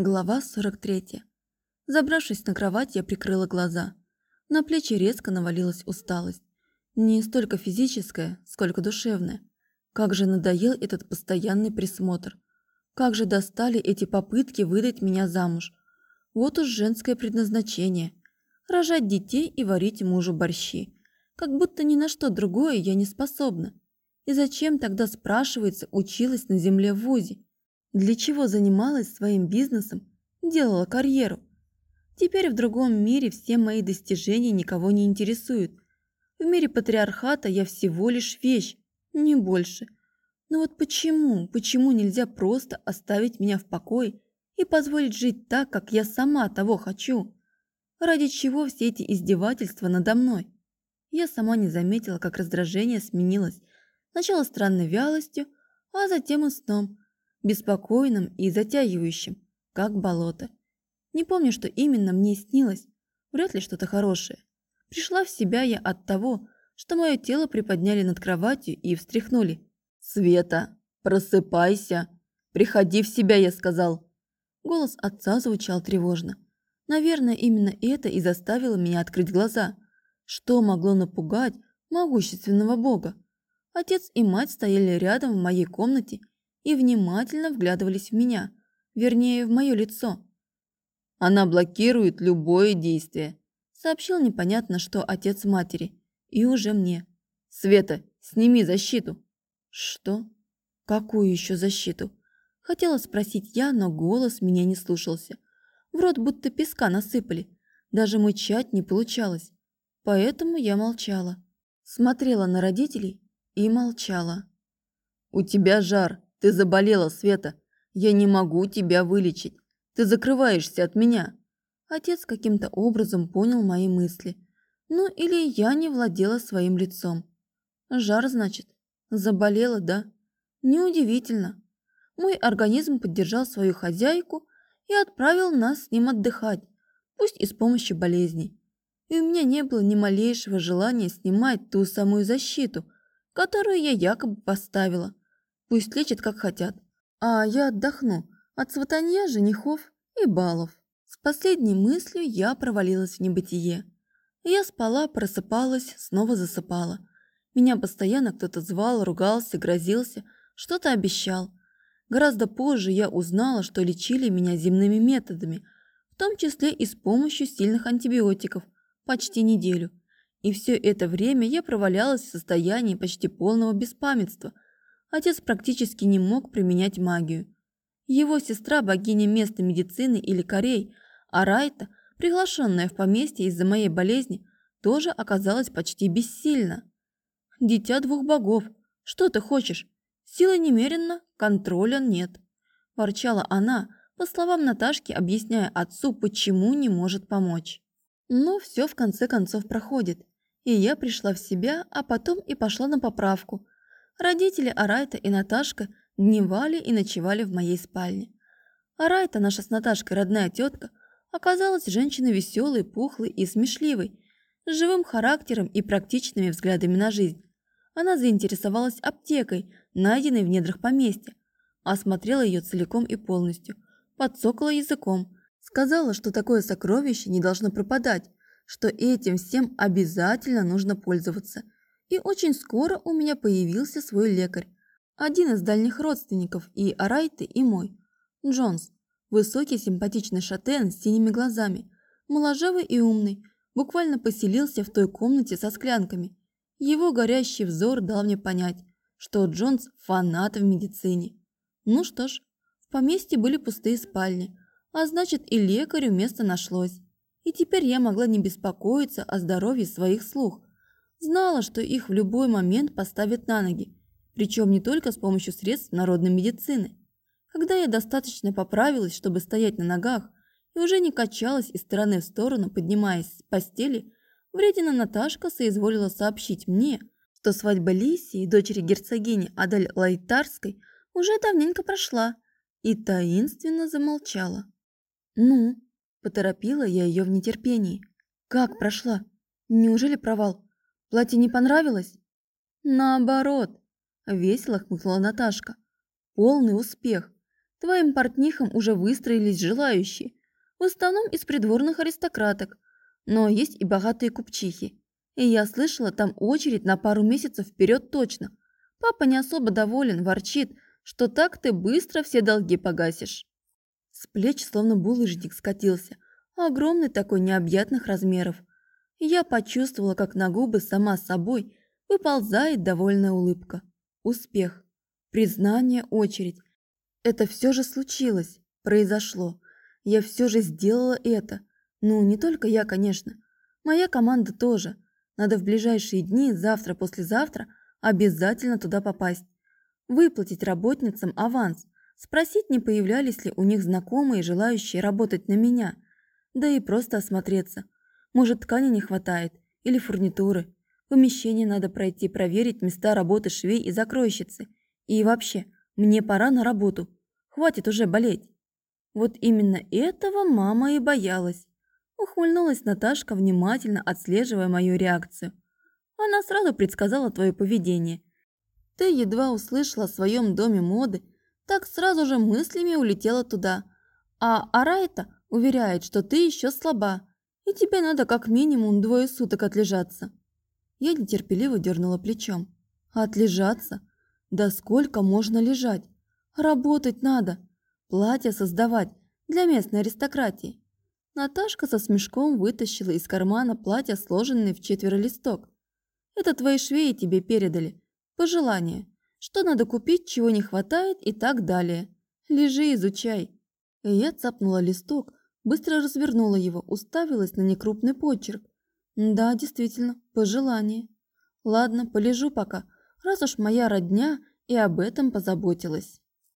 Глава 43. Забравшись на кровать, я прикрыла глаза. На плечи резко навалилась усталость. Не столько физическая, сколько душевная. Как же надоел этот постоянный присмотр. Как же достали эти попытки выдать меня замуж. Вот уж женское предназначение. Рожать детей и варить мужу борщи. Как будто ни на что другое я не способна. И зачем тогда, спрашивается, училась на земле в ВУЗе? Для чего занималась своим бизнесом, делала карьеру? Теперь в другом мире все мои достижения никого не интересуют. В мире патриархата я всего лишь вещь, не больше. Но вот почему, почему нельзя просто оставить меня в покое и позволить жить так, как я сама того хочу? Ради чего все эти издевательства надо мной? Я сама не заметила, как раздражение сменилось. Сначала странной вялостью, а затем и сном, беспокойным и затягивающим, как болото. Не помню, что именно мне снилось, вряд ли что-то хорошее. Пришла в себя я от того, что мое тело приподняли над кроватью и встряхнули. «Света, просыпайся! Приходи в себя, я сказал!» Голос отца звучал тревожно. Наверное, именно это и заставило меня открыть глаза. Что могло напугать могущественного бога? Отец и мать стояли рядом в моей комнате и внимательно вглядывались в меня, вернее, в мое лицо. «Она блокирует любое действие», – сообщил непонятно, что отец матери, и уже мне. «Света, сними защиту!» «Что? Какую еще защиту?» Хотела спросить я, но голос меня не слушался. В рот будто песка насыпали. Даже мычать не получалось. Поэтому я молчала. Смотрела на родителей и молчала. «У тебя жар, ты заболела, Света. Я не могу тебя вылечить. Ты закрываешься от меня». Отец каким-то образом понял мои мысли. Ну или я не владела своим лицом. Жар, значит. Заболела, да? Неудивительно. Мой организм поддержал свою хозяйку и отправил нас с ним отдыхать, пусть и с помощью болезней. И у меня не было ни малейшего желания снимать ту самую защиту, которую я якобы поставила. Пусть лечат как хотят. А я отдохну от сватанья женихов и балов. С последней мыслью я провалилась в небытие. Я спала, просыпалась, снова засыпала. Меня постоянно кто-то звал, ругался, грозился, что-то обещал. Гораздо позже я узнала, что лечили меня земными методами, в том числе и с помощью сильных антибиотиков, почти неделю. И все это время я провалялась в состоянии почти полного беспамятства – Отец практически не мог применять магию. Его сестра, богиня местной медицины и лекарей, Арайта, приглашенная в поместье из-за моей болезни, тоже оказалась почти бессильна. «Дитя двух богов, что ты хочешь? Силы немерено, контроля нет», – ворчала она, по словам Наташки, объясняя отцу, почему не может помочь. Но все в конце концов проходит, и я пришла в себя, а потом и пошла на поправку – Родители Арайта и Наташка дневали и ночевали в моей спальне. Арайта, наша с Наташкой родная тетка, оказалась женщиной веселой, пухлой и смешливой, с живым характером и практичными взглядами на жизнь. Она заинтересовалась аптекой, найденной в недрах поместья, осмотрела ее целиком и полностью, подсокала языком, сказала, что такое сокровище не должно пропадать, что этим всем обязательно нужно пользоваться – и очень скоро у меня появился свой лекарь, один из дальних родственников и Арайты, и мой, Джонс, высокий симпатичный шатен с синими глазами, моложавый и умный, буквально поселился в той комнате со склянками. Его горящий взор дал мне понять, что Джонс фанат в медицине. Ну что ж, в поместье были пустые спальни, а значит и лекарю место нашлось. И теперь я могла не беспокоиться о здоровье своих слух, Знала, что их в любой момент поставят на ноги, причем не только с помощью средств народной медицины. Когда я достаточно поправилась, чтобы стоять на ногах, и уже не качалась из стороны в сторону, поднимаясь с постели, вредина Наташка соизволила сообщить мне, что свадьба Лисии, дочери герцогини Адель Лайтарской, уже давненько прошла, и таинственно замолчала. «Ну?» – поторопила я ее в нетерпении. «Как прошла? Неужели провал? Платье не понравилось? Наоборот, весело хмыкнула Наташка. Полный успех. Твоим портнихам уже выстроились желающие, в основном из придворных аристократок, но есть и богатые купчихи. И я слышала, там очередь на пару месяцев вперед точно. Папа не особо доволен, ворчит, что так ты быстро все долги погасишь. С плеч словно булыжник скатился, огромный такой необъятных размеров. Я почувствовала, как на губы сама собой выползает довольная улыбка. Успех. Признание, очередь. Это все же случилось, произошло. Я все же сделала это. Ну, не только я, конечно. Моя команда тоже. Надо в ближайшие дни, завтра, послезавтра, обязательно туда попасть. Выплатить работницам аванс. Спросить, не появлялись ли у них знакомые, желающие работать на меня. Да и просто осмотреться. Может, ткани не хватает. Или фурнитуры. Помещение надо пройти, проверить места работы швей и закройщицы. И вообще, мне пора на работу. Хватит уже болеть. Вот именно этого мама и боялась. Ухмыльнулась Наташка, внимательно отслеживая мою реакцию. Она сразу предсказала твое поведение. Ты едва услышала о своем доме моды, так сразу же мыслями улетела туда. А Арайта уверяет, что ты еще слаба, и тебе надо как минимум двое суток отлежаться. Я нетерпеливо дернула плечом. Отлежаться? Да сколько можно лежать? Работать надо. Платье создавать для местной аристократии. Наташка со смешком вытащила из кармана платье, сложенное в четверо листок. Это твои швеи тебе передали. Пожелание. Что надо купить, чего не хватает и так далее. Лежи, изучай. И я цапнула листок, быстро развернула его, уставилась на некрупный почерк. Да, действительно, пожелание. Ладно, полежу пока, раз уж моя родня и об этом позаботилась.